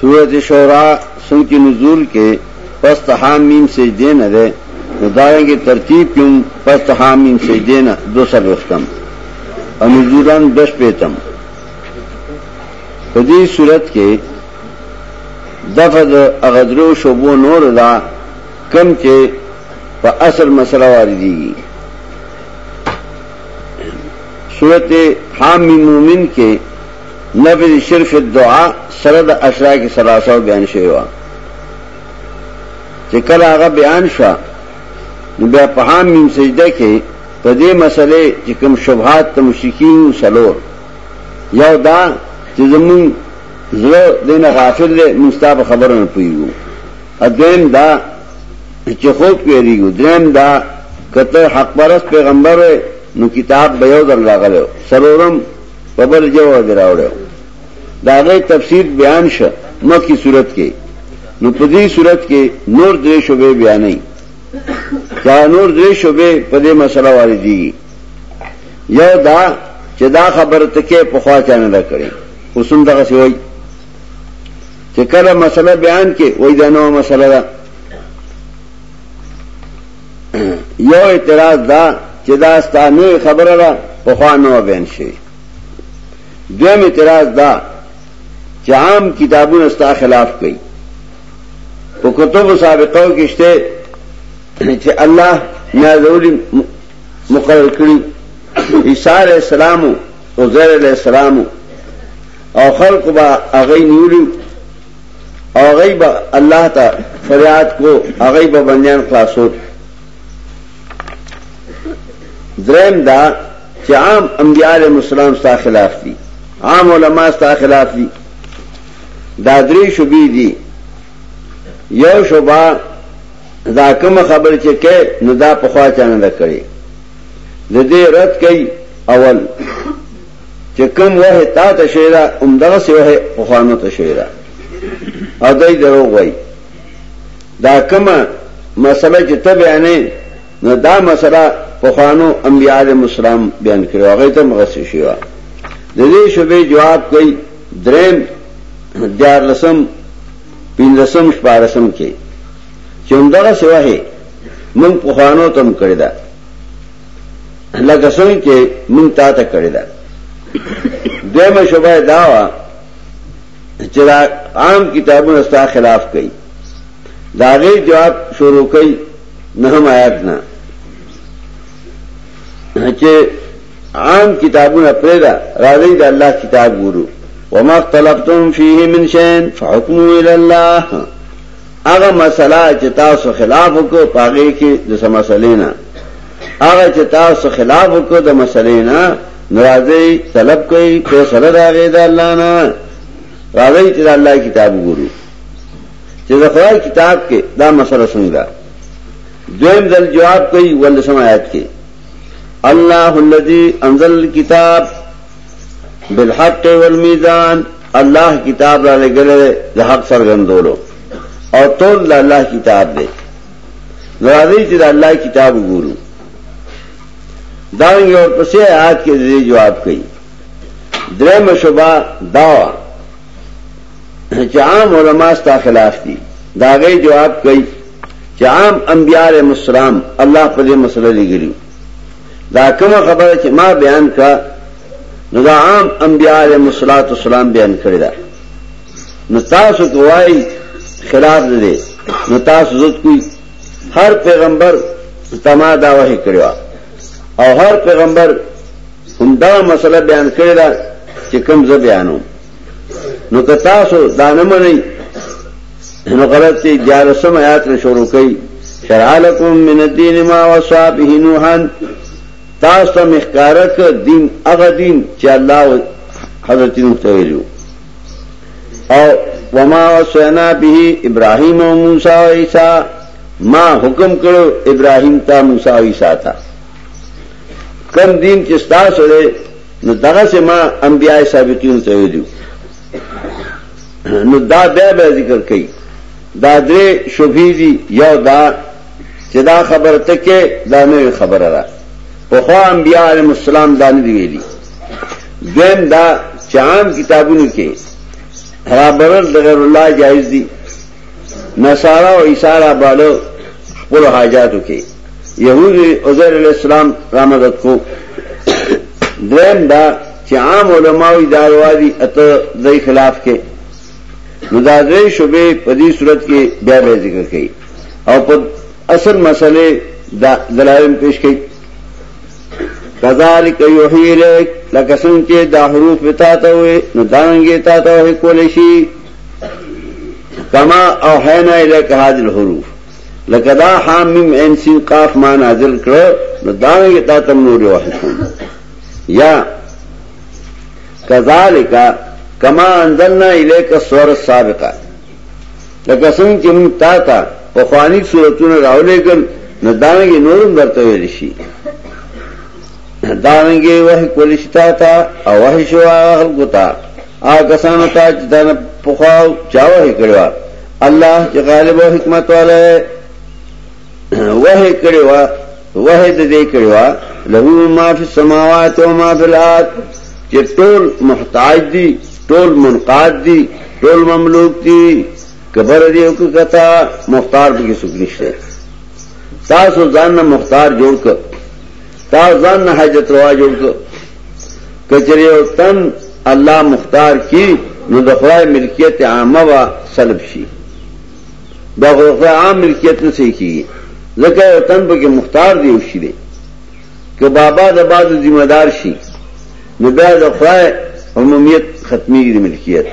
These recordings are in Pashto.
سورة شعراء سن کی نزول کې پس د حامیم سجدې نه ده نو دارنګه ترتیب کې هم پس د حامیم سجدې نه دو څلوېښتم او نزولا دوه شپېتم په دې صورت کې دغه د هغه درو شوبو نور ده کم چې په اصل مسله واردېږي سورته حامیم مومن کې نفی د شرک فی الدعاء سره د اشراک ثلاثه بیان شوی و چې کله هغه بیان شو نو بیا په هام میم سجده کې په دې مسلې چې کوم شبهات ته مشرکین سلور یو دا چې زمون زړه دینه غافل دی مستاب خبره نه پویو اذن دا چې خوب پیریږي دریم دا کته حق پرست پیغمبر نو کتاب به یو در لاغلو سلورم په بل جواب دی راوړی د هغې تفسیر بیان شه مخکې صورت کې نو په دې صورت کې نور درې شوبې بیانې دا نور درې شوبې په دې مسله واردېږي یو دا چې دا خبره ته کې په خوا چانه نه کړي اوسم دغه سی وای چې کله مسله بیان کې وای دا نو مسله ده یو اعتراض دا چې دا ستانه خبره ده په خوا نه بیان شي دویم اعتراض دا چې عام کتابونه ستا خلاف کوي په کتب سابقو کې شته چې الله نازولی مقرر کړی عیسی علیہ السلام او زیر علیہ السلام او خلق با اغی نیولی او غي به الله ته فریاد کو او غي به بندیان خلاصو دریم دا چې عام انبیاء علیهم السلام ستا خلاف دي عام علما ستا خلاف دي دا درې شوبې دي یو شوبه دا کوم خبر چې کې نو دا په خوا چانه کړي د دې رد کوي اول چې کوم وه تا ته شوی دا همدغه سی وه په خوانو ته شوی دا او دای دروغ وای دا کومه مسله چې ته بیانې نو دا مسله په خوانو انبیاء علیهم السلام بیان کړو هغه ته مغسی شوی د دې شوبې جواب کوي دریم دیار لسم پینلسم شپارسم کې چې همدغه سی وه مونږ په خوانو تم کړی دا لکه څنګه چې مونږ تا ته کړی دا دیمه شوبه دا وا چې دا عام کتابونه ستا خلاف کوي دا غي جواب شروع کوي نه هم آیات نه چې عام کتابونه پیدا راځي د الله کتاب ګورو وما اختلفتم فيه من شيء فحكمه الى الله هغه مسله چې تاسو خلاف وکړو پاغه کې د سم مسلې نه هغه چې تاسو خلاف وکړو د مسلې نه ناراضي طلب کوي په سره راغی د الله نه راځي چې الله کتاب وګورو چې د خدای کتاب کې دا مسله څنګه دویم ځل جواب کوي ولسم آیات کې الله الذي انزل الكتاب بالحق والمیزان الله کتاب را لګل د حق سرګندولو او ټول د الله کتاب دی راځي چې د الله کتاب وګورو دا یو پسې آیات کې دې جواب کړي درې مشوبه دا چې عام علما ستا خلاف دي دا غي جواب کړي چې عام انبيار مسلم الله په دې مسله لګري دا کومه خبره چې ما بیان کړه نو دا عام انبیاء علیهم الصلاۃ والسلام بیان کړی دا نو تاسو کوی خلاف دې نو تاسو زوت کوی هر پیغمبر تما دا وحی کړو او هر پیغمبر همدا مسله بیان کړی دا چې کوم زه بیانوم نو که تاسو دا نه منئ نو غلط دی جارسم آیات نه شروع کړي شرع لكم من الدين ما وصى به نوحا تاسو ته مخکاره ک دین هغه دین چې الله حضرت نوح ته ویلو او وما وصينا به ابراهيم او موسی او عيسى ما حکم کړو ابراهيم ته موسی او عيسى ته کم دین چې تاسو له نو دغه سما انبیاء سابقین ته ویلو نو دا بیا بیا ذکر کړي دا درې شوبې دي یو دا چې دا خبره ته کې دا نه خبره را په خو انبیاء علیهم السلام دا نه دی ویلي دویم دا چې عام کتابونو کې رابرل د غیر الله جایز دي نصارا او عیسی را باله خپل حاجاتو کې يهود عزير عليه السلام را مدد کو دریم دا چې عام علماوی دا روادي اته دای خلاف کې نو دا درې شوبې په دې صورت کې بیا به ذکر کړي او په اصل مسئله دا دلایل پیش کړي کذالک یحیی لک لکه څنګه چې دا حروف وتا ته وي نو دانګې تا ته کول شي کما او حینا الیک هذه الحروف لکه دا حام میم عین سین قاف ما نازل کړو نو دا نه تا تم نور وحی کوم یا کذالک کما انزلنا الیک السور السابقه لکه څنګه چې موږ تا ته په خواني صورتونو راولېګل نو دا نه نورم درته ویل شي دانګي وحي کول شتا تا او وحي شو اهل ګوتا آ کسانو ته چې دا په خواو چا وحي کړو الله چې غالب او حکمت والا وحي کړو وحي دې کړو له ما فی السماوات و ما فی الارض چې ټول محتاج دي ټول منقاد دي ټول مملوک دي کبر دی او کتا مختار به کې سګنيشته تاسو ځان نه مختار جوړ کړئ تا ځان نه حاجت روا جوړ کړ کچری او تن الله مختار کی نو د خدای ملکیت عامه وا سلب شي دا خدای عام ملکیت نه صحیح کیږي ځکه او تن په کې مختار دی او شي دی که بابا د بعد ذمہ دار شي نو بیا د خدای عمومیت ختمي دی ملکیت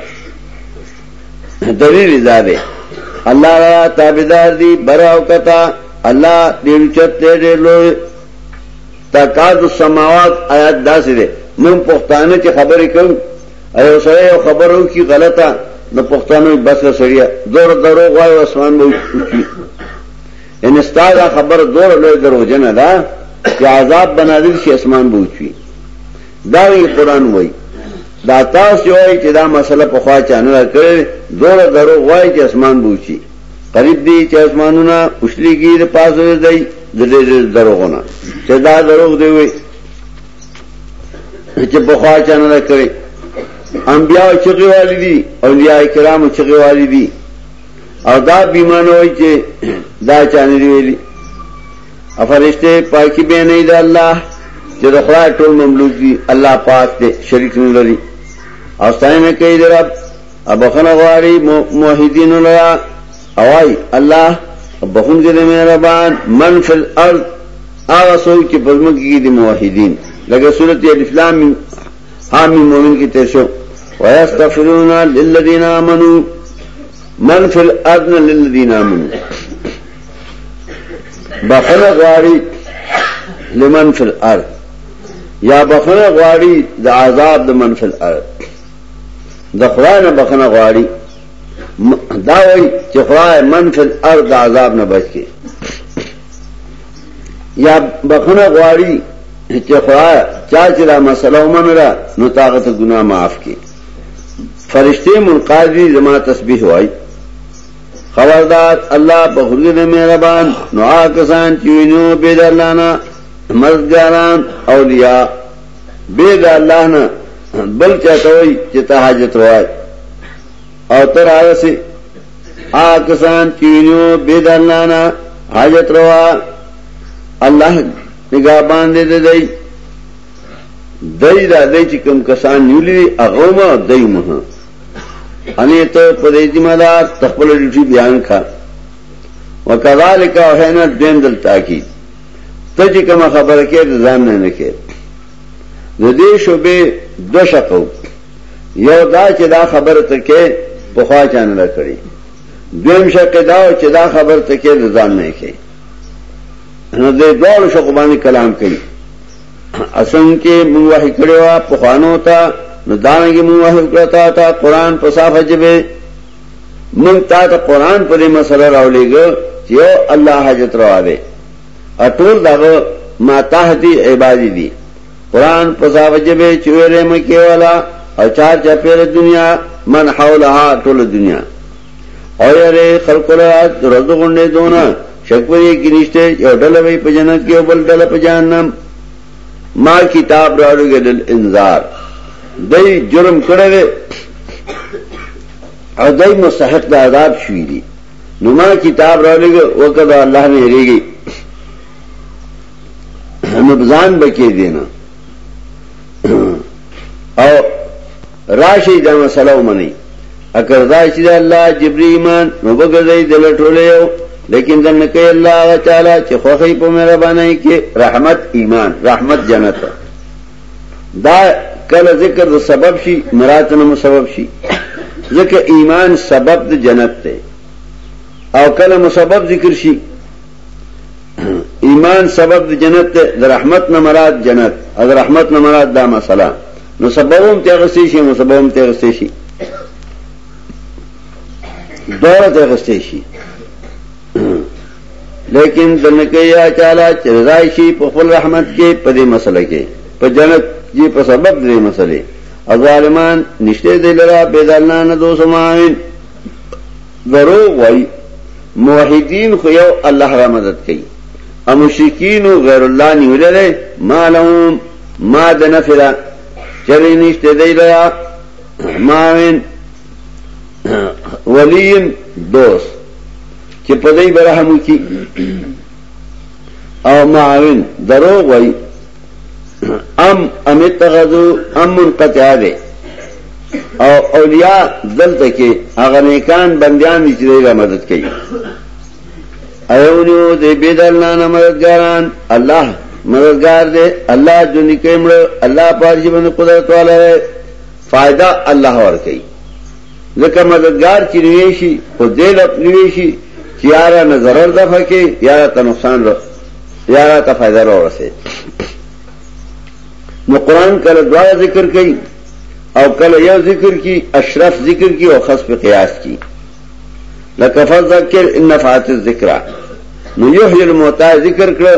دوی رضا ده الله را تابعدار دي براو کتا الله ډیر چت دی ډیر لوی تکاد السماوات آیات داسې ده مون پښتانه چې خبرې کوي ایو سره یو خبرو کی غلطه نو پښتانه بس سړیا دور درو غوای اسمان به وچی ان استاد خبر دور لوی درو جن ده چې عذاب بنادل شي اسمان به وچی دارنګ قرآن وایي دا تاسو وایي چې دا مسله په خوا چا نه کړې دوره درو وایي چې اسمان بوچی قریب دی چې اسمانونه اوشلی کې د پاسه دی د دې دروغونه چې دا دروغ دی وي چې په خوا چا نه کړې انبیاء چې غوالي دي اولیاء کرام چې غوالي دي او دا بیمانه وایي چې دا چا نه ویلي افرشته پاکی به نه دی الله چې د خدای ټول مملوک دی الله پاک دی شریک نه لري او ستاینه کوي د رب ابخنه غواړي موحدین لرا اوای الله بخون کې د مهربان من فی الارض هغه څوک چې په موږ کې دي موحدین لکه سورته الف لام حامی مومن کی تیرشو ویستغفرون للذین آمنو من فی الارض للذین آمنو بخنه غواړي لمن فی الارض یا بخنه غواړي د عذاب د من فی الارض د خدای نه بخنه غواړي دا وایي چې خدای من فی الارض د عذاب نه بچ کی یا بخنه غواړي چې خدای چا چې دا مسله ومنله نو طاقت ګناه معاف کی فرشته منقاذي زما تسبیح وایي خبردار الله په خورګې د مهربان نو هغه کسان چې وینو بې د الله نه مزګاران اولیاء بې د الله نه بل چاته وي چې ته حاجت وای او تر هغه سي هغه کسان چې وینو بې د الله نه حاجت روا الله نگاه باندې دی دی دای دا دای چې کوم کسان نیولې هغه ما دای مه انې ته په دې ذمہ دار تخپل ډیوټي بیان کا وکذالک اوهنا دین دل تاکید ته چې کوم خبره کې ځان نه نه کې د دې شوبې دو شقو یو دا چې دا خبره ته کې په خوا چانه را کړی دویم شق دا چې دا خبره ته کې ځان نه کې نو دې دوه شقو باندې کلام کوي اسنګ کې مونږ وحی کړو په خوانو ته نو دانګي مونږ وحی کړو تا ته قران په صافه جبه مونږ تا ته قران په دې مسله راولېګو چې یو الله حاجت روا دی اټول دغه ما تهدی عبادی دي قران په صافه جبه چويره مکه والا او چار چپیر دنیا من حولها ټول دنیا او یاره خلکو له ورځو غونډې دونه شک په دې کې نشته یو ډله وي په جنت کې او بل ډله په جهنم ما کتاب راړو ګل انذار دای جرم کړو او دای مستحق د عذاب شوی دی نو ما کتاب راړو وکړه الله نه ریږي نو ځان بکې دینا او راشئ دا مسله ومنئ اکر دا چې د الله جبري ایمان نو بګرځي د لټولې یو لیکن دنه کې الله هغه تعالی چې خوخي په مهرباني کې رحمت ایمان رحمت جنت دا کله ذکر د سبب شي مراد نه مسبب شي ځکه ایمان سبب د جنت دی او کله مسبب ذکر شي ایمان سبب د جنت ته د رحمت نه مراد جنت او د رحمت نه مراد دا مسله نو سببوم ته غسې شي نو سببوم ته غسې شي دوړه ته غسې شي لیکن دنکه یا چاله چې رضای شي په خپل رحمت کې په دې مسله کې په جنت جی په سبب دې مسلې ازالمان نشته دلرا بيدلنا نه دوسماین دروغ وای موحدین خو یو الله را مدد کوي او مشرکین غیر الله نیولره ما لهم ما د نفرا چری نشته دی لرا ماوین ولیم دوست چې په دې برهم کی او معاون دروغ وای ام ام اتخذو ام منقطع دے او اولیاء دلتا کے اگر نیکان بندیان دی چی دیگا مدد کئی ایونیو دی بیدلنانا مددگاران اللہ مددگار دے اللہ جو نکمڑ اللہ پارجی بند قدرت والا ہے فائدہ اللہ اور کئی ځکه مددګار چې لوی شي خو دې له لوی شي چې یاره نه ضرر دفع کې یاره ته نقصان رس یاره ته فایده را ورسې نو قرآن کله دعا ذکر کوي او کله یو ذکر کی اشرف ذکر کی او خص په قیاس کی لکفر ذکر ان نفعت الذکر نو یحیی الموتى ذکر کړ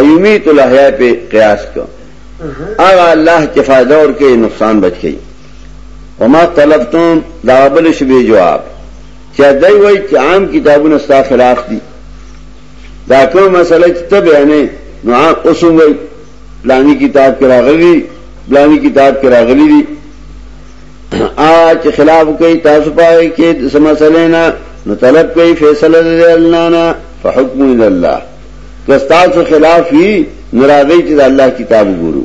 ایمیت الاحیاء په قیاس کړ اغه الله چې فائدہ ور کوي نقصان بچ کوي وما تلفتم دا بل شبه جواب چا دای وای چې عام کتابونه ستا خلاف دي دا کوم مسله چې ته بیانې نو عام اوسم وای بلانی کتاب کې راغلي بلانی کتاب کې راغلي دي آج خلاف کوي تاسو پای کې سمسلې نه نو طلب کوي فیصله دې الله نه فحکم الله که تاسو خلاف وي ناراضي چې الله کتاب ګورو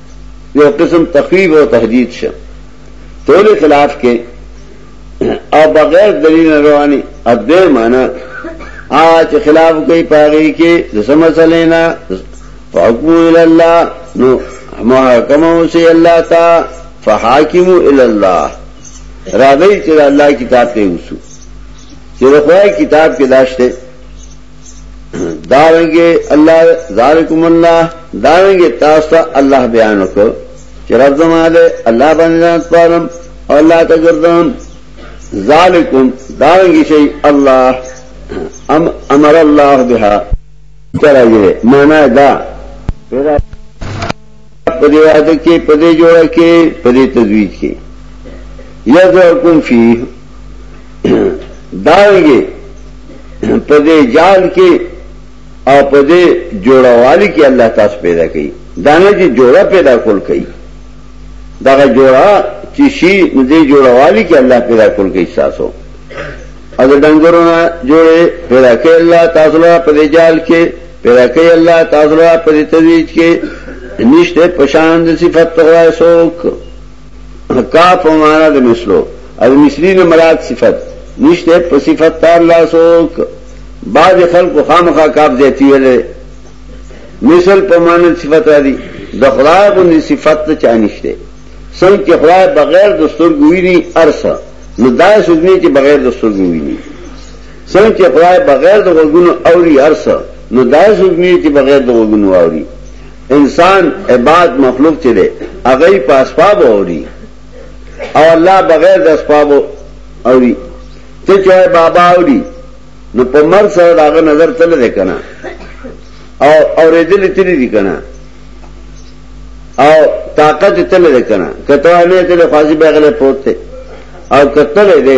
یو قسم تخویب او تهدید شه ټول خلاف کې او بغیر دلیل رواني اده معنا ا چې خلاف کوي پاره کې د سمسلې نه فحکم الى الله نو محکم اوسې الله تا فحاکم الى الله راځي چې الله کتاب ته وسو چې د خدای کتاب کې داشته دارنګه الله ذالکم الله دارنګه تاسو ته الله بیان وکړ چې رب زماده الله باندې ځان سپارم او الله ته ګرځم ذالکم دارنګه شي الله ام امر الله بها ترجه معنا دا پیدا په دې واده کې په دې جوړه کې په دې تزویج کې یذکم فی داوږي په دې جال کې او په دې جوړوالي کې الله تاسو پیدا کړي دانه چې جوړه پیدا کول کړي دا جوړه چې شي نو دې جوړوالي کې الله پیدا کول کړي تاسو اگر ډنګرونه جوړه پیدا کړي الله تاسو په دې جال کې پیدا کئی اللہ تاسو را پدی تدریج کے نشتے پشاند صفت تغوائے سوک کاف و مانا دا مثلو او مثلی نمرات صفت نشتے پا صفت تا اللہ سوک بعض خلق و خامخا کاف زیتی ویلے مثل پا مانا صفت را دی دا خدای بندی صفت تا چا نشتے سنگ چی خدای بغیر دستور گوی نی ارسا نو دای سکنی چی بغیر دستور گوی نی څنګه چې خدای بغیر د غوګونو اوري هرڅ نو دای سوزمي چې بغیر د غوګونو اوري انسان عباد مخلوق چې دی هغه په اسباب اوري او الله بغیر د اسباب اوري ته چې بابا اوري نو په مر سره داغه نظر تل دی کنه او اورېدل تل دی کنه او طاقت تل دی کنه کته نه تل خاصي بغیر پروت او کتل دی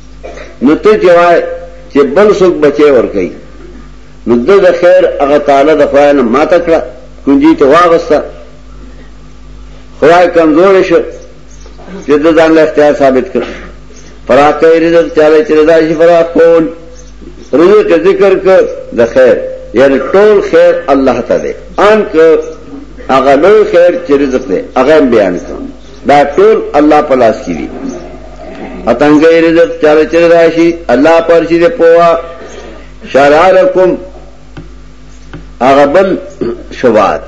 نو ته چې وای چې بل څوک بچي ور کوي نو د د خیر هغه تعالی د خدای نه ماته کړه کنجي ته واغسته خدای کمزور شو چې د ځان له اختیار ثابت کړ فراقه رزق چاله چې رضا شي فراق کول رزق ذکر کړ د خیر یعنی ټول خیر الله ته دی ان که هغه لوی خیر چې رزق دی هغه بیان کړ دا ټول الله په لاس کې دي اتنګي رزق چاله چر راشي الله پر شي دې پوا شرع لكم اغبل شواد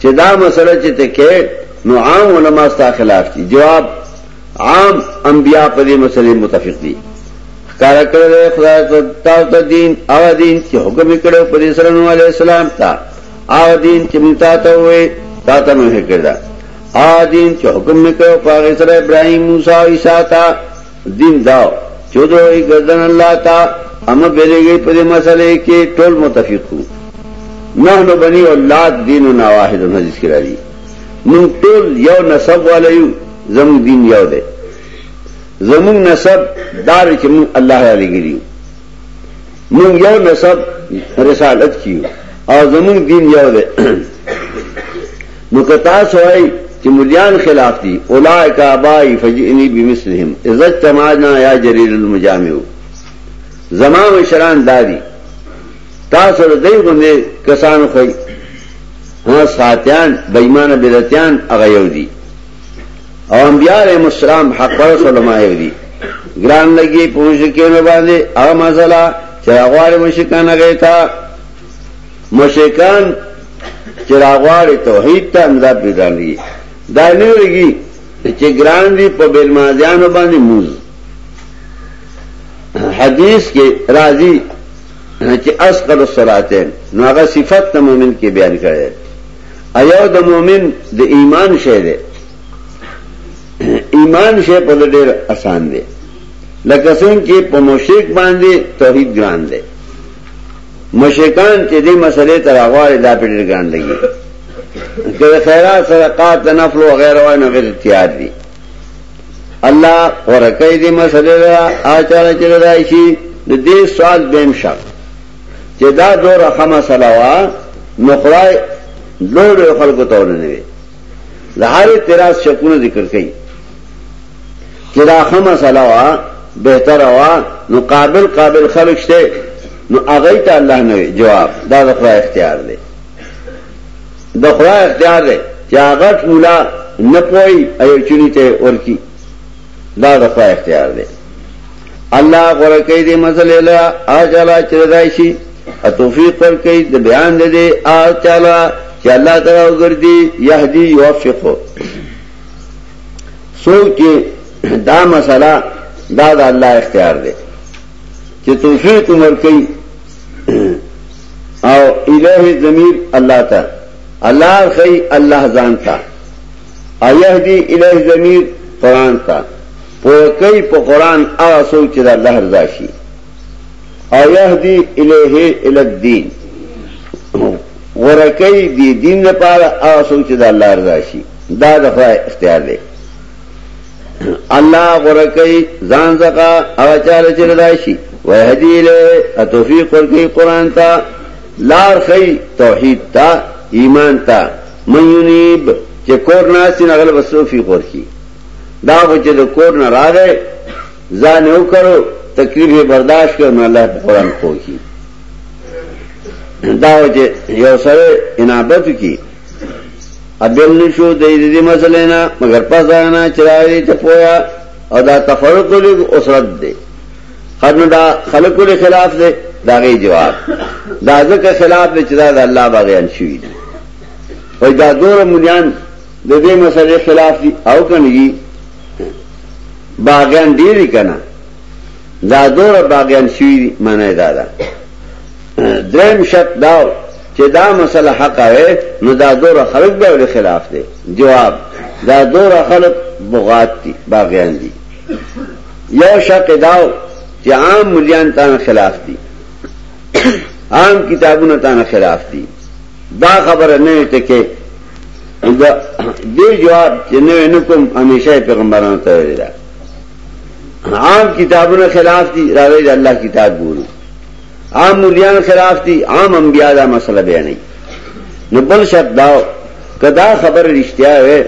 چې دا مسله چې ته کې نو عام علما ستا خلاف دي جواب عام انبیاء په دې مسلې متفق دي کار کړل خدای تعالی ته دین او دین چې حکم کړو پر اسلام علی السلام ته او دین چې متا ته وې تا ته نه کړل هغه دین چې حکم میکړو پاغه سره ابراهیم موسی او عیسی تا دین دا چې دوی ګردن الله تا هم بلګي په دې مسلې کې ټول متفقو نحنو بنی اولاد دیننا واحد حدیث کې راځي مون ټول یو نسب والایو زمو دین یو دی زمو نسب دار چې مون الله علی ګریو مون یو نسب رسالت کیو او زمون دین یو دی نو که تاسو وای چې مليان خلاف دي اولائک ابای فجئنی بمثلهم اذا اجتمعنا یا جلیل المجامع زما مشران دادی تاسو د دې باندې کسان خو هو ساتیان بېمانه بدعتیان هغه یو دي او انبیاء علیهم السلام حق پر علماء یو دي ګران لګي پوښتنه باندې هغه مسله چې هغه مشکان غیتا مشرکان چې راغواړي توحید ته نو دا پرې ګران دي دا نه ویږي چې ګران دي په بیلمازیانو باندې موز حدیث کې راځي چې اسقل الصلاتین نو هغه صفت د مؤمن کې بیان کړي ایو د مؤمن د ایمان شه ده ایمان شه په ډېر آسان دی لکه څنګه چې په مشرک باندې توحید ګران دی مشرکان چې دې مسلې ته راغواړي دا په ډېر ګران لګي که د خیرات صدقات نفل او غیر وای نو غیر اختیار دي الله ورکه دې مسلې را اچاره چې راځي شي د دې سوال بهم شک چې دا دوه رقم مسله وا نو خدای لوړ خلکو ته ورنوي د هر اعتراض شکونه ذکر کړي چې دا خه مسله وا بهتر وا نو قابل قابل خلق شته نو هغه ته الله نه جواب دا د خدای اختیار دی د خدای اختیار دی چې هغه مولا نه پوي ایو چونی ته ورکی دا د خدای اختیار دی الله غره کوي د مزل له اجلا چردای شي او توفیق ور کوي د بیان دې اچالا چې الله تعالی وګرځي يهدي يوفقه سوچ دا مسله دا د الله اختیار دی چې توفیق ور کوي او الہی ضمیر الله ته الله خی الله ځان ته ايهدي الیه ضمیر قرآن ته پوه کوي په قرآن هغه څوک چې د الله رضا شي او يهدي الیه الی الدین غوره کوي د دین لپاره هغه څوک چې د الله رضا شي دا د خدای اختیار دی الله غوره کوي ځان ځکه هغه چاله چې رضا شي ويهدي الیه توفیق ورکوي قرآن ته لار خي توحید ته ایمان ته من ينيب چې کور ناس نه غل وسوفي خورخي دا خو چې د کور نه راغی ځان یو کړو تکلیف یې برداشت کړو نو الله په قران خوږي دا چې یو سره انابت کی ابل نشو د دې مسلې نه مگر پځانه چرای ته پویا او دا تفرق لګ اوسرت دی خرنو دا خلقو لی خلاف دے دا غی جواب دا ذکر خلاف دے چدا دا اللہ باغیان شوی دی وی دا دور ملیان دا دے مسئلے خلاف دی او کنگی باغیان دیری کنا دا دور باغیان شوی دی معنی دا دا درم شک داو چې دا مسله حق وي نو دا دور خلق به ول خلاف دي جواب دا دور خلق بغات دي باغیان دي یو شق داو چې عام مليان تان خلاف دي عام کتابونه تان خلاف دي دا خبره نه ته کې دا دې جواب چې نه نکم همیشه پیغمبرانو ته ویل عام کتابونه خلاف دي راوي د الله کتاب ګورو عام مليان خلاف دي عام انبیا دا مسله بیانې نو بل شرط دا کدا خبر رښتیا وي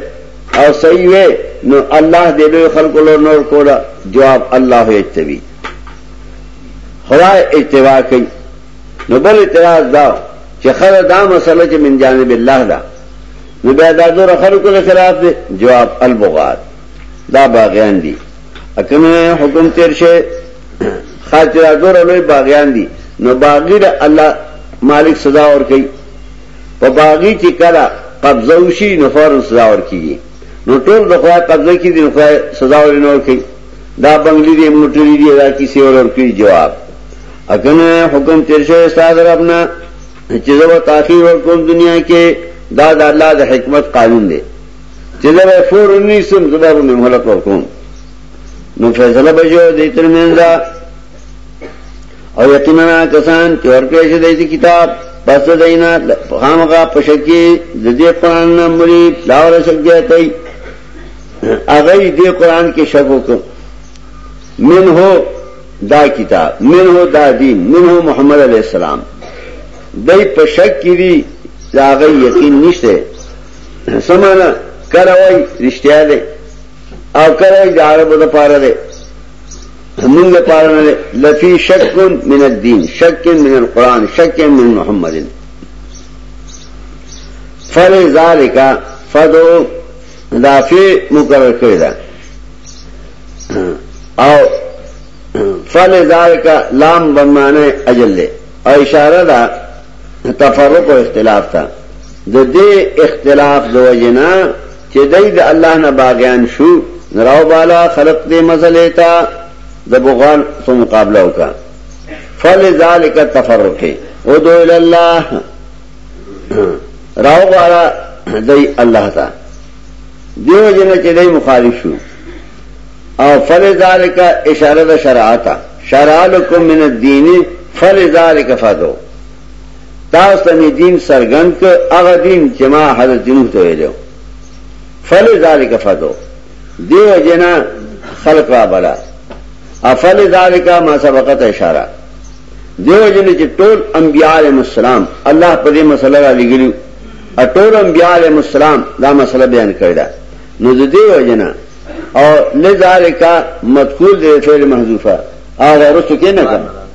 او صحیح وې نو الله دې له خلکو له نور کوله جواب الله یتوی خدای اتباع کوي نو بل اعتراض دا چې خره دا مسله چې من جانب الله دا نو بیا دا دور خلکو له خلاف دی جواب البغات دا باغیان دي اکنه حکم تیر شي خاطر دور لوی باغیان دي نو باغی الله مالک سزا ور کوي په باغی چې کله قبضه وشي نو فورن سزا ورکیږي نو ټول د خدای قبضه کې دي نو خدای سزا ورنور کوي دا بنگلی دی موټری دی دا کیسې ورور کوي جواب اکنه حکم تیر شوی استاد ربنا چې زو تاخير ورکوم دنیا کې دا د الله د حکمت قانون دی چې زو فور نیسم زبر نه مهلت ورکوم نو فیصله بجو دې ترمنځه او یقینا کسان چې ورکړې شوی دی کتاب پس دینا خامغه پشکی د دې قران نه مری لاور شک دی ته هغه دې قران کې شک وکړ من هو دا کتاب من هو دا دین من هو محمد علی السلام دای په شک کې دی دا غي یقین نشته سمانه کراوی رښتیا دی او کراوی د عربو لپاره دی زمونږ لپاره نه لفی شک من الدین شک من القرآن شک من محمد فل ذالک فدو دافع مقرر کړی دا او فل ذالک لام بمانه اجل له او اشاره دا تفرق او اختلاف تا د دې اختلاف د وجنا چې دای د الله نه باغیان شو نراو بالا خلق دې مسلې تا د بغوان په مقابله وکا فلذالک تفرق او دو ال الله راو بالا دای الله تا دیو جن چې دای مخالف شو او فلذالک اشاره د شرعاتا شرع لكم من الدين فلذالک فدو تاسو ته می دین سرګند ک هغه دین چې ما حضرت نوح ته ویلو فل ذالک فدو دیو جنا خلق را بلا افل ذالک ما سبقت اشاره دیو جنا چې ټول انبیاء علیهم السلام الله په دې مسله را لګیلو ټول انبیاء علیهم السلام دا مسله بیان کړی دا نو د دیو جنا او لذالک مذکور دی فعل محذوفه هغه رسو کې نه کړ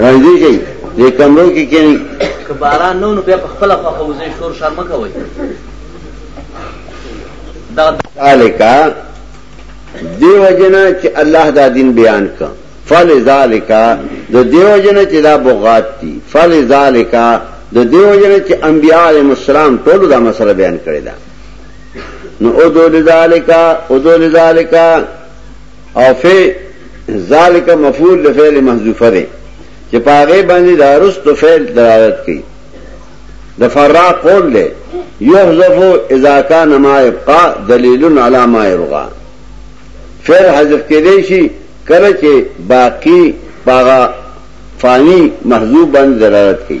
راځي چې د کمرو کې کېني که باران نو نو بیا په خپل خواخه وځي شور شر مکه وای دا الکا دیو جنا چې الله دا دین بیان کړ فلذالک د دیو جنا چې دا بغات دي فلذالک د دیو جنا چې انبیاء علیهم السلام ټول دا مسله بیان کړی دا نو او دو لذالکا او دو لذالکا او فی ذالک مفعول لفعل محذوفه ده چې پاغه باندې دا رست فعل دلالت کوي د فرا قول ده یحذف اذا کان ما یبقى دلیل علی ما یبغى فعل حذف کړي شي کله چې باقی پاغه فانی محذوب باندې دلالت کوي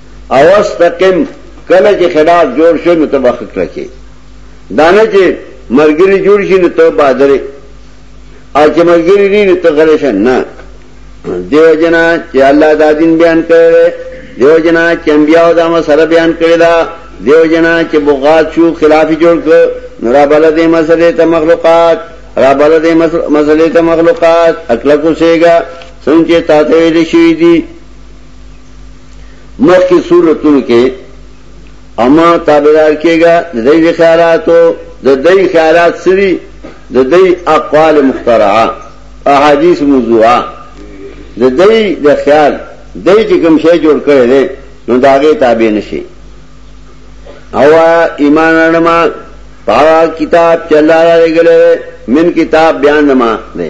اوس تقیم کله چې خلاف جوړ شو نو ته به خکړه کې دانه چې مرګري جوړ شي نو ته بادرې او چې مرګري نه نو ته غلې شې نه دیو جنا چې الله دا دین بیان کړي دیو جنا چې انبیا او دما سره بیان کړي دا دیو جنا چې بغات شو خلاف جوړ کړ نو را بل دې مسلې ته مخلوقات را بل دې مسلې ته مخلوقات اکل کو سیګا څنګه تاسو ویل شي دي مخ کی صورتونو کې اما تابعدار کېږي د دې خیالاتو د دې خیالات سری د دې اقوال مخترعه احادیث موضوعه د دې د خیال د دې کوم شی جوړ کړي دي نو داګه تابع نشي او ایمان انما پاک کتاب چلا لګلې من کتاب بیان نما نه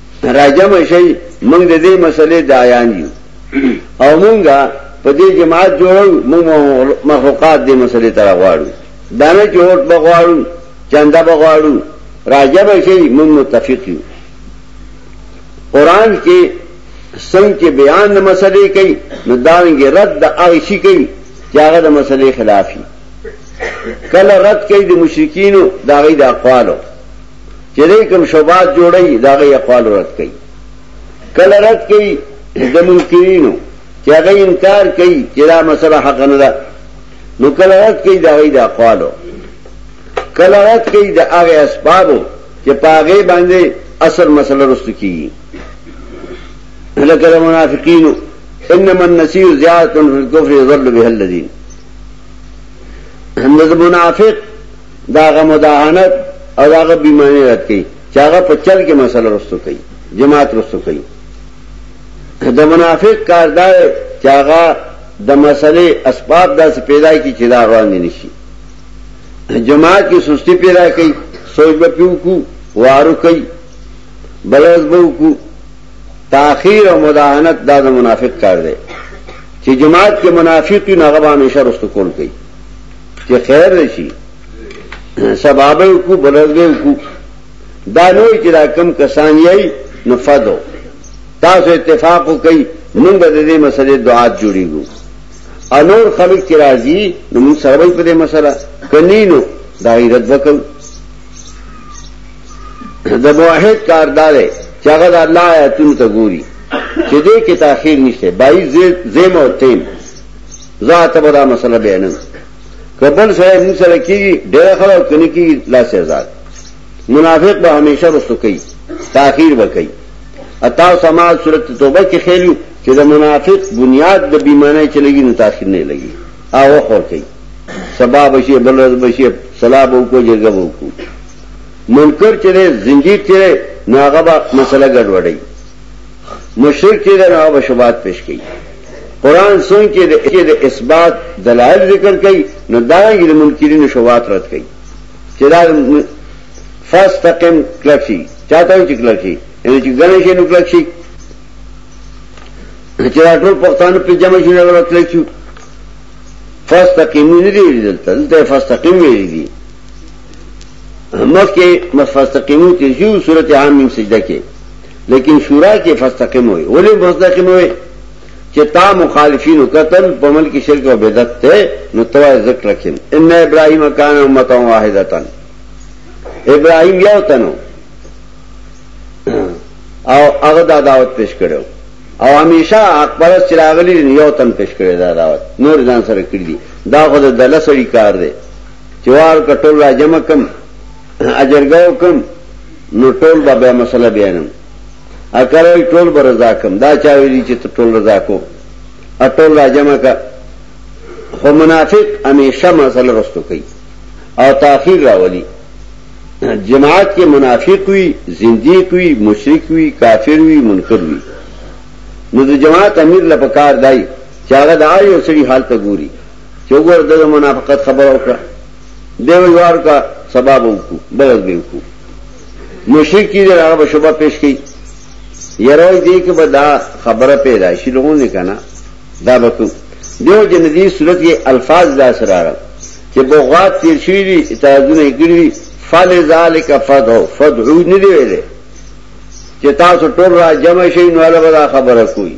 راجمع شئ موږ د دې مسلې داعیان یو او موږ په دې جماعت جوړو موږ مخلوقات دې مسلې ته راغواړو دا نه چې اوټ بغواړو چنده بغواړو راجب شي موږ متفق یو قران کې څنګه کې بیان د مسلې کوي نو دانګي رد د هغه شي کوي چې هغه د مسلې خلاف وي کله رد کوي د مشرکینو دا غي د اقوالو چې دوی کوم شوبات جوړي دا غي اقوال رد کوي کله رد کوي د منکرینو چې هغه انکار کوي چې دا مسله حق نه ده نو کله رد کوي دا غي د اقوالو کله رد کوي د هغه اسبابو چې پاغه باندې اصل مسله رسو کیږي لکه منافقینو انما النسیو زیادتن فی الكفر یضل به الذین اندز منافق دا هغه مداهنت او دا هغه بیمانه رد کړي چې هغه په چل کې مسله رسو کوي جماعت رسو کوي د منافق کار دا چې هغه د مسلې اسباب داسې پیدا کی چې دا روان دي نشي جماعت کې سستی پیدا کوي سوچ به پیو کو وارو کوي بلز به کو تاخير او مداهنت دا د منافق کار دی چې جماعت کې منافقین هغه به همیشه رسو کول کوي چې خیر رشي سبابه کو بلرګه کو دا نو چې دا کم کسان یې نفدو تاسو اتفاق وکړئ موږ د دې مسلې دعات جوړیږو انور خلق چې راځي نو موږ سره په دې مسله کنینو دا غیرت وکړو د موحد کاردار چې هغه د الله آیاتونو ته ګوري چې دې کې تاخير نشته بای زیم او تیم ذات به دا مسله بیانوم که بل سره موږ سره کېږي ډېره ښه ده او که نه کېږي لاس یې ازاد منافق به همیشه رستو کوي تاخیر به کوي اتا سماج صورت توبه کې خېلو چې د منافق بنیاد د بیمانه چلېږي نو تاخیر نه لګي او خور کوي سبا بشي بل ورځ بشي صلاح به وکړو جرګه به وکړو منکر چې زنجیر چې نو هغه به مسله ګډوډوي نو شرک کې دا نو شوبات پیش کړي قران سن کې د اثبات دلایل ذکر کړي نو دا یې د منکرینو شوبات رد کړي چې دا فاستقم کلکی چاته چې کلکی یعنی چې غنې شي نو کلکی چې دا ټول پښتون په جمع شي نو کلکی فاستقیم نه دی دلته دلته فاستقیم ویل دي مخکې مفاستقیمو تیجو سورته عام سجده کې لیکن شورا کې فاستقیم وي ولې فاستقیم وي چې تا مخالفین قتل په مل کې شرک او بدعت ته نو توای ذکر کین ان ابراهیم کان امه واحده ابراهیم یو تنو او هغه دا دعوت پیش کړو او همیشه حق پرست چراغلی یو تن پیش کړی دا دعوت نور ځان سره کړی دی دا خو د دله سړي کار دی چې وار کټول را جمع کم اجرګاو کم نو ټول به بیا مسله بیانم اکروي ټول به رضا کم دا چا ویلي چې ټول رضا کو اټول را جمع کا خو منافق همیشه مسله رستو کوي او تاخير راولي جماعت کې منافق وي زنديق وي مشرک وي کافر وي منکر وي نو د جماعت امیر له پکار دی چې هغه د آیو سړي حالت ګوري چې وګوره د منافقت خبره وکړه دی وای وار کا سبا به وکړو بغز به وکړو مشرک کی دی هغه به شوبه پیش کړي یروي دی کې به دا خبره پیدا شي لوګو نه کنه دا به کو دیو جن دي صورت کې الفاظ دا سره راغل چې بغات تیر شي دي تعذونه کړی فل ذالک فدعو فدعو نه دی ویلې چې تاسو ټول را جمع شئ نو الله به خبره کوي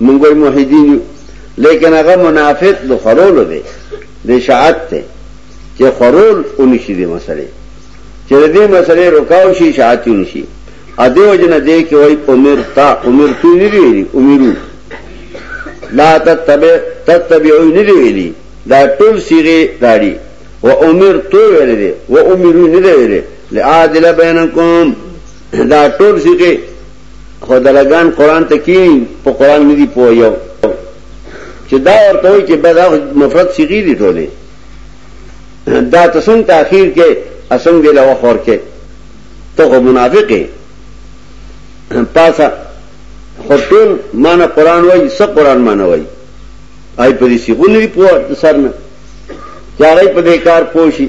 مونږ وای موحدین یو لیکن هغه منافق د خورولو دی د اشاعت ته چې خورول اونشي دې مسلې چې دې مسلې رکاو شي اشاعت اونشي ا دې وجنه دې کې وای عمر تا عمر تو نه ویلي عمرو لا تتبع تتبعو نه ویلي دا ټول صيغه داړي و عمر تو ویلي و عمرو نه ویلي لعادل بینکم دا ټول ذکر خو دلګان قران ته کینی په قران ندی پوه یو چې دا ورته وي چې بدا مفرد صيغه دي ټوله دا تسن تاخير کې اسن دی له وخور کې ته خو منافقې پاسا خو ټول معنا قران وای څه قران معنا وای آی په دې صيغه ندی پوه سر نه چارای په دې کار پوشي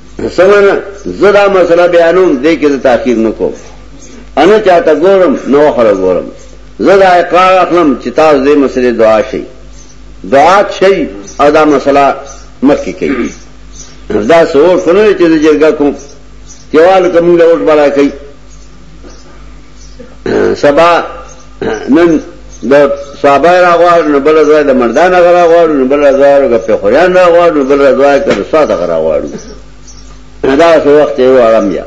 سمنا زه دا مسله بیانوم دې کې د تاخير نکوم انا چاته ګورم نو خره ګورم زه دا اقرار اخلم چې تاسو دې مسلې دعا شي دعا شي او دا مسله مخکې کوي دا سو خنو چې د جرګه کوم یوال کوم له اوټ بالا کوي سبا نن د صحابه را غواړو نو بل ځای د مردان را غواړو نو بل ځای د پیخوریان را غواړو نو بل ځای د ساده را غواړو دا څه وخت یو آرام یا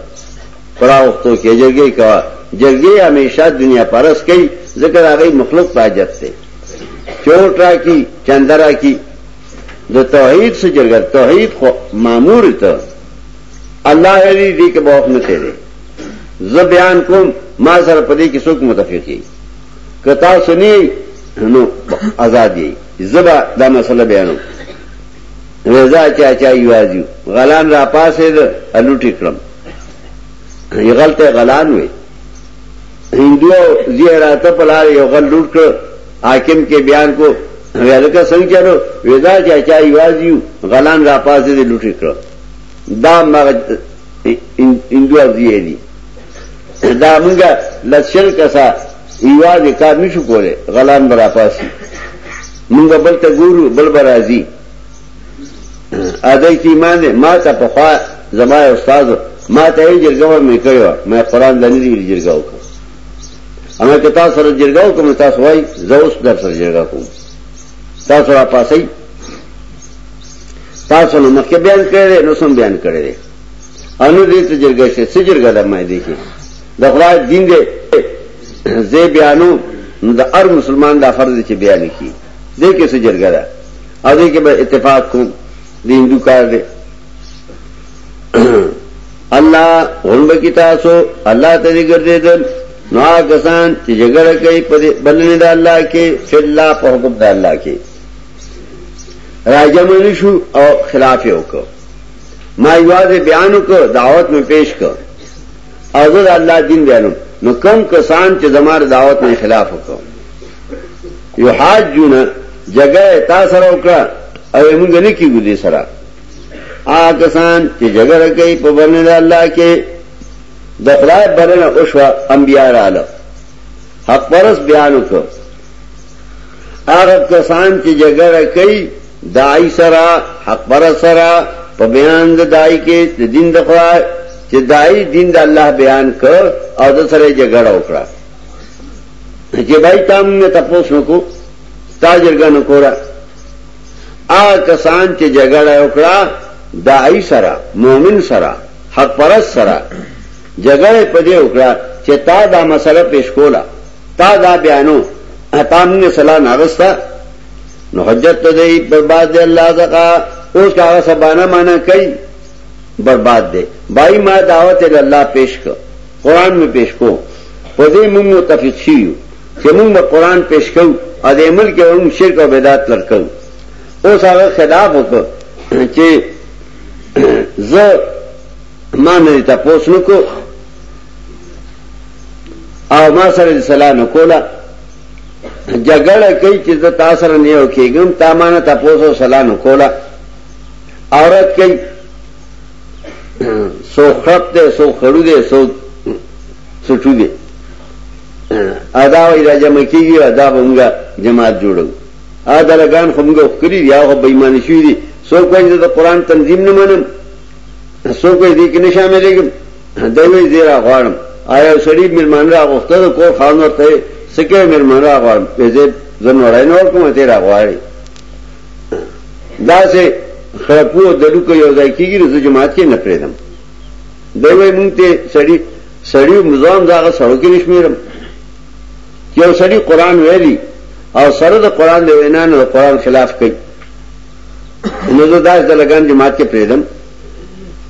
پراوختو کې جرګې کا جرګې همیشه دنیا پرس کوي ذکر هغه مخلوق تاجت ته چور را کی چندرا کی د توحید سره جرګه توحید خو مامور ته الله دې دې کې بوخ نه تیرې زه بیان کوم ما سره پدې کې څوک متفق دي کتا سني نو آزاد دي زبا دا مسله بیانوم رضا چا چا یوازیو غلان را پاسې ده الوټی کړم یې غلطه غلان وي هندو زیراته په لار یو غل لوټ کړ حاکم کې بیان کو ویلکه څنګه چلو ودا چا چا یوازیو غلان را پاسې ده لوټی کړم دا مغه اندوا زیه دي دا موږ لشل کسا ایواز کار نشو کوله غلان برا پاسي موږ بل ته ګورو بل برازي اده کی ایمان دې ما ته په خوا زما استاد ما ته یې جرګه مې کړو مې قران د نړۍ جرګه وکړ اما که تاسو سره جرګه وکم تاسو وای زه اوس در سره جرګه کوم تاسو را پاسئ تاسو نو مخکې بیان کړی دی نو سم بیان کړی دی او نو دې ته جرګه شي څه جرګه ده مې دې کې د خدای دین دې زه بیانو نو د هر مسلمان دا فرض چې بیان کی دې کې څه جرګه ده او دې کې به اتفاق کوم دې هندو کار دی الله غنب کی تاسو الله ته دې ګرځیدل نو کسان چې جګړه کوي په بلنې د الله کې فل الله په حکم د الله کې راجم نشو او خلاف یې وکړ ما یوازې بیان وکړ دعوت مې پیش کړ او زه د الله دین بیانوم نو کم کسان چې زمار دعوت نه خلاف وکړ یو حاج جون جګړه تا سره وکړه او موږ نه کیږو دې سره آ کسان چې جګړه کوي په باندې الله کې د خدای بلنه او شو انبيار عالم حق پرس بیان وکړ هغه کسان چې جګړه کوي دای سره حق پر سره په بیان د دای کې د دین د خدای چې دای دین د الله بیان کړ او د سره جګړه وکړه چې بای تام نه تاسو کو تاجرګه نه کوړه آ کسان چې جګړه وکړه دای سره مؤمن سره حق پر سره جګړه پدې وکړه چې تا دا مسله پیش کوله تا دا بیانو اتا موږ صلاح ناغستا نو حجت ته دی برباد دی الله زکا اوس کا سبانه معنا کوي برباد دی بای ما دعوت ال الله پیش کو قران می پیش کو په دې موږ متفق شیو چې موږ قران پیش کو ا دې ملک هم شرک او بدعت لړکو اوس هغه خلاف وکړ چې زه ما نه تاسو نو کو او ما سره د صلاح نه کوله جګړه کوي چې زه تاسو سره نه یو کېږم تا ما نه تاسو صلاح نه کوله عورت کوي سو خط دی سو خړو دی سو سټو دی ادا وی را جمع کیږي ادا بمګه جماعت جوړو ا دلګان خو موږ خوري یا خو بېمانه شوی دي سو کوی د قران تنظیم نه منم سو کوی دې کې نه شاملېږم دی وی زه را غواړم آیا سړی میرمن را غوښته د کور خان ورته سکه میرمن را غواړم وی زه زن وړای نه ورکوم ته را غواړي دا سه خړپو د لوکو یو ځای کیږي نو جماعت کې نه پریدم دی وی مونږ ته سړی سړی مزام داغه سړو کې نشمیرم یو سړی قران ویلی او سره د قران د وینا نه قران خلاف کوي نو زه داس د لګان جماعت کې پریدم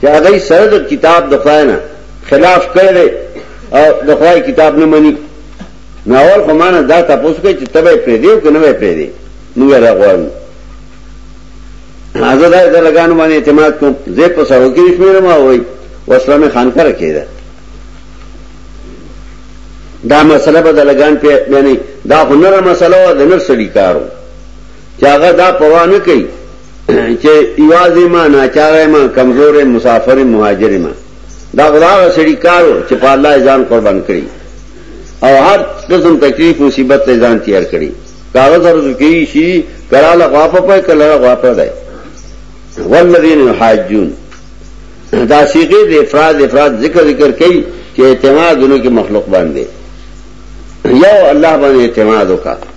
چې هغه سره د کتاب د خدای نه خلاف کړی او د خدای کتاب نه مني نو اول خو مانه دا تاسو کوي چې تبه پرې دی او کنه وې پرې دی نو یې راغواړم حاضر دا د لګانو باندې اعتماد کوم زه په سره کې شمیره ما وای وسره مې خان کړه کېده دا مسله به د لګان په بیانې دا هنره مسله و د نر سړي کارو چې هغه دا پروا نه کوي چې یوازې ما ناچاره ما کمزور مسافر مهاجر ما دا غلاغه سړي کارو چې په الله ځان قربان کړی او هر قسم تکلیف مصیبت ته ځان تیار کړی کاغذ ورز کی شي کراله غواپ په کله غواپ ده والذین یحاجون دا سیغه د افراد افراد ذکر ذکر کوي چې اعتماد انو کې مخلوق باندې یو الله باندې اعتماد وکړه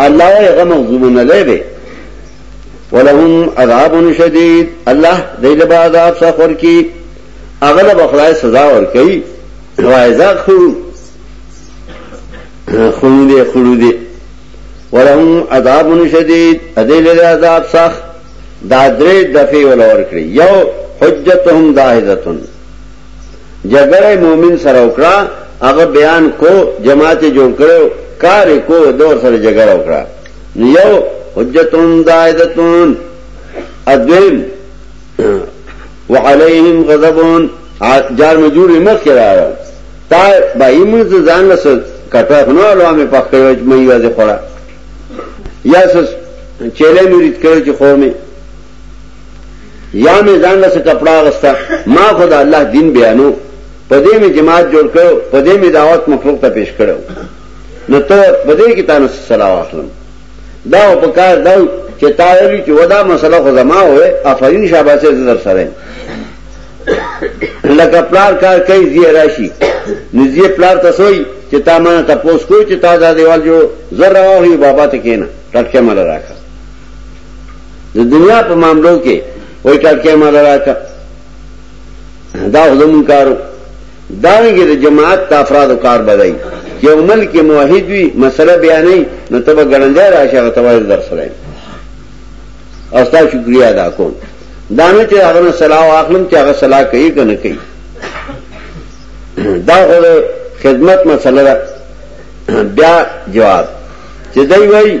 الله وای غ مغضوب نه لری ولهم عذاب شدید الله دې له عذاب څخه ورکی اغله بخلای سزا ورکی وایزا خو خو دې خو دې ولهم عذاب شدید دې له عذاب څخه دا درې دفعه ولور کړی یو حجتهم داهدتن جګړه مؤمن سره وکړه هغه بیان کو جماعت جوړ کړو کار کو دور سره جګړه وکړه نو یو حجتون دایدتون ادم وعليهم غضب جار مجور مخ کرا تا بای موږ ځان له کټه نو له مې پخ کړو چې مې یوازې خورا یا سس چیلې مې رید کړو چې خور مې یا می ځان له کپڑا غستا ما خدا الله دین بیانو پدې می جماعت جوړ کړو پدې می دعوت مخلوق ته پیش کړو نو ته پدې کې تاسو سره واخلم دا په کار دا چې تاوري چې ودا مسله خو زما وې افرین شاباسه زر سره لکه پلار کار کوي زی راشي نو زی پلار تاسوي چې تا ما ته پوس کوی چې تا دا دیوال جو زر راوي بابا ته کینا ټټکه مل راکړه د دنیا په معاملو کې وای ټاټکې مال راکا دا زمون کارو دانګې د جماعت د افرادو کار بدای چې عمل کې موحد وي مسله بیانې نو تب ګړندې راشه او تبه در سره او تاسو شکریا ادا کوم دانه چې هغه سلام اخلم چې هغه سلام کوي کنه کوي دا غره خدمت مسله بیا جواب چې دوی وایي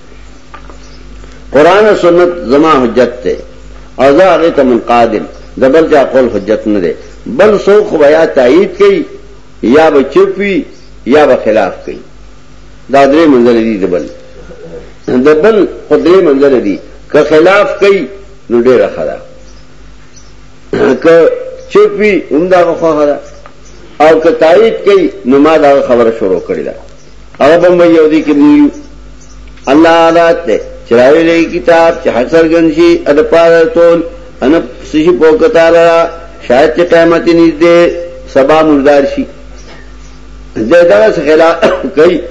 قرآن و سنت زما حجت تے او زا اغیط من قادم دا بل جا قول حجت ندے بل سوک خو یا تایید کئی یا با چپوی یا با خلاف کئی دا درې منزل دي د بل د بل خو درې منزل دي که خلاف کوي نو ډېره ښه ده که چوپ وي همدغه خوښه ده او که تایید کوي نو ما دغه خبره شروع کړې ده هغه په مې یو دي کې دی الله عادت دی چې راوي لې کتاب چې حسر ګنشي اد پاره تول ان سشي پوکتا را شاید چې قیامت نږدې سبا مردار شي زیاده خلاف کوي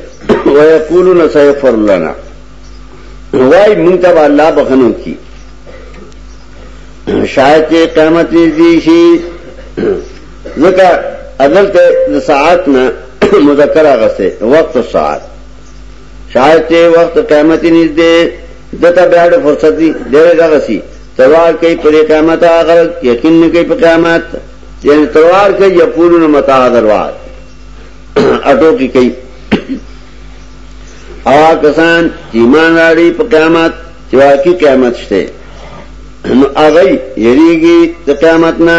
ويقولون سيغفر لنا وای مونږ ته الله بخنو کی شاید چې قیامت نږدې شي ځکه اذل ته د ساعت نه مذکر غسه وخت ساعت شاید ته وخت قیامت نږدې دته بیا د فرصت دی ډېر غسی تلوار کوي پر قیامت هغه یقین نه کوي په قیامت یعنی تلوار کوي یقولون متى دروار اټو کی کوي او کسان چې ایمان لري په قیامت چې واقعي قیامت شته نو هغه یریږي د قیامت نه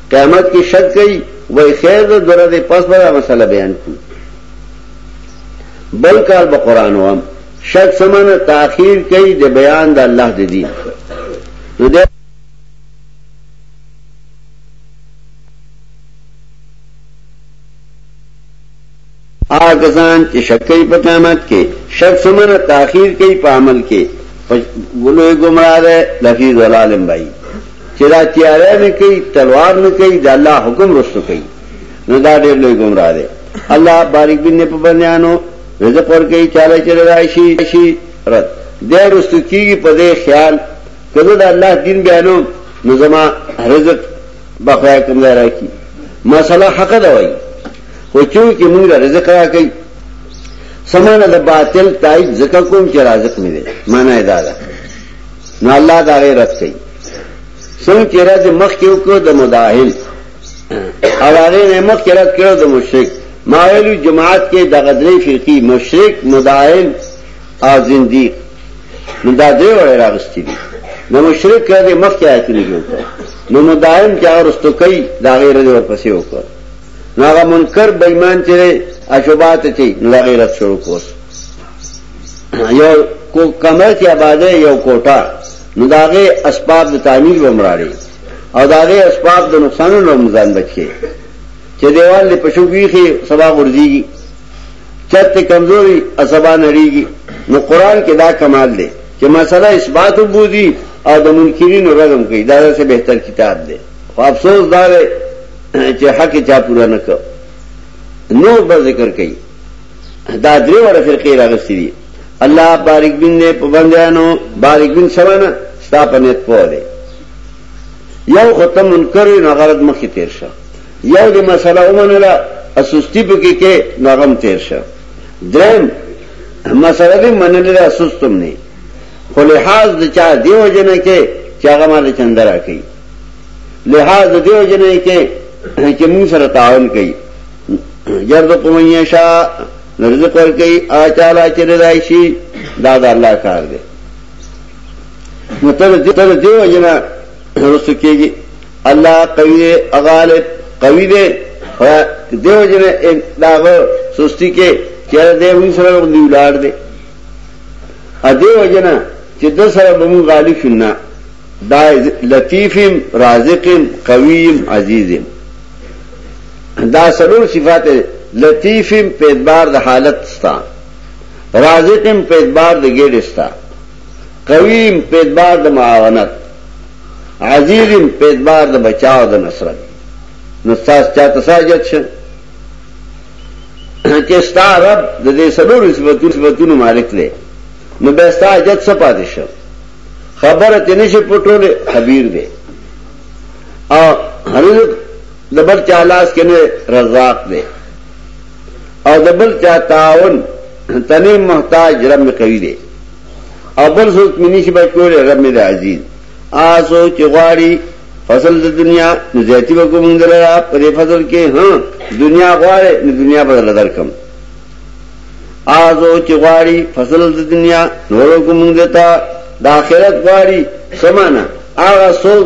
قیامت کې شک کوي وای خیر د دوره دې پس به دا مسله بیان کړو بل کال به قران وام شک سمانه تاخير کوي د بیان د الله د دین نو د هغه کسان چې شک کوي په قیامت کې شک سمنه تاخير کوي په عمل کې ګلو گمراه ده لفي ضلال بای چې دا تیارې نه کوي تلوار نه کوي د الله حکم رسو کوي نو دا ډېر لوی گمراه ده الله بارک بن په بنیانو رزق ور کوي چاله چې راشي شي رد دې رسو کیږي په دې خیال کله دا الله دین بیانو نو زما رزق بقا کوم ځای راکی مسله حق ده وای خو چونکې موږ رزق راکړي سمانه د باطل تایید ذکر کوم چې رازق مې دی معنا یې دا ده نو الله دا غیر رد کوي څنګه چې رد مخ کې وکړو د مداهن او هغه نه مخ کې رد کړو د مشرک ما ویلو جماعت کې د غدری فرقي مشرک مداهن او زنديق نو دا درې وړه راغستې دي نو مشرک کړه دې مخکې آیتونه جوړ کړ نو مدائم چې هغه رستو کوي دا غیر دې ورپسې وکړ نو هغه منکر بېمان چې اشوبات چې نو دا غیر شروع کوس یو کو کمر کې آباده یو کوټه نو دا غي اسباب د تعمیر ومراړي او دا غي اسباب د نقصانونو رمضان بچي چې دیوال له پښو ویخي سبا ورځي چت کمزوری اسبا نړیږي نو قران کې دا کمال دی چې مسله اثبات وبودي او د منکرینو رغم کوي دا څه بهتر کتاب دی خو افسوس دا دی چې حق چا پورا نه کړ نو به ذکر کوي دا درې وړه فرقې راغستې دي الله بارک بن نه پابندانو بارک بن سمانه ستاپنه پوره یو ختم منکر نه غرض مخې تیر شه یو دې مسله ومنله اسستی پکې کې نغم تیر شه درم مسله دې منلې اسستم نه خو لحاظ د چا دیو جن کې چې هغه مال چندرا کوي لحاظ د دیو جن کې چې موږ سره تعاون کوي جرد قومیه شا نرزق ور کوي اچالا چې راځي شي دا د الله کار دی نو تر دې تر دې وجنه رسو کېږي الله قوي دی غالب قوي دی دیو جن داغه سستی کې چې دې موږ سره دی ولار دی ا دې وجنه چې د سره به موږ غالي شونه دا لطیفم رازقم قویم عزیزم دا سلور صفات لطیفم په اعتبار د حالت ستا رازقم په اعتبار د ګډ ستا قویم په اعتبار د معاونت عزیزم په اعتبار د بچاو د نصرت نو تاسو چاته ساجت شئ چې ستا رب د دې سلورو صفاتونو صفاتونو مالک دی نو به ستا حاجت څه پاتې شو خبره ته نشي پټولې خبير دی او رزق د بل چالاس کې نه رزاق دی او د بل چا تعاون تنه محتاج رب می قوی دی او بل څوک می نشي بچول رب می دی عزیز آسو چې غواړي فصل د دنیا نو زیاتی به کوم دلرا په دې فصل کې ها دنیا غواړي نو دنیا بدل درکم آسو چې غواړي فصل د دنیا نور کوم دتا د آخرت غواړي سمانه هغه څوک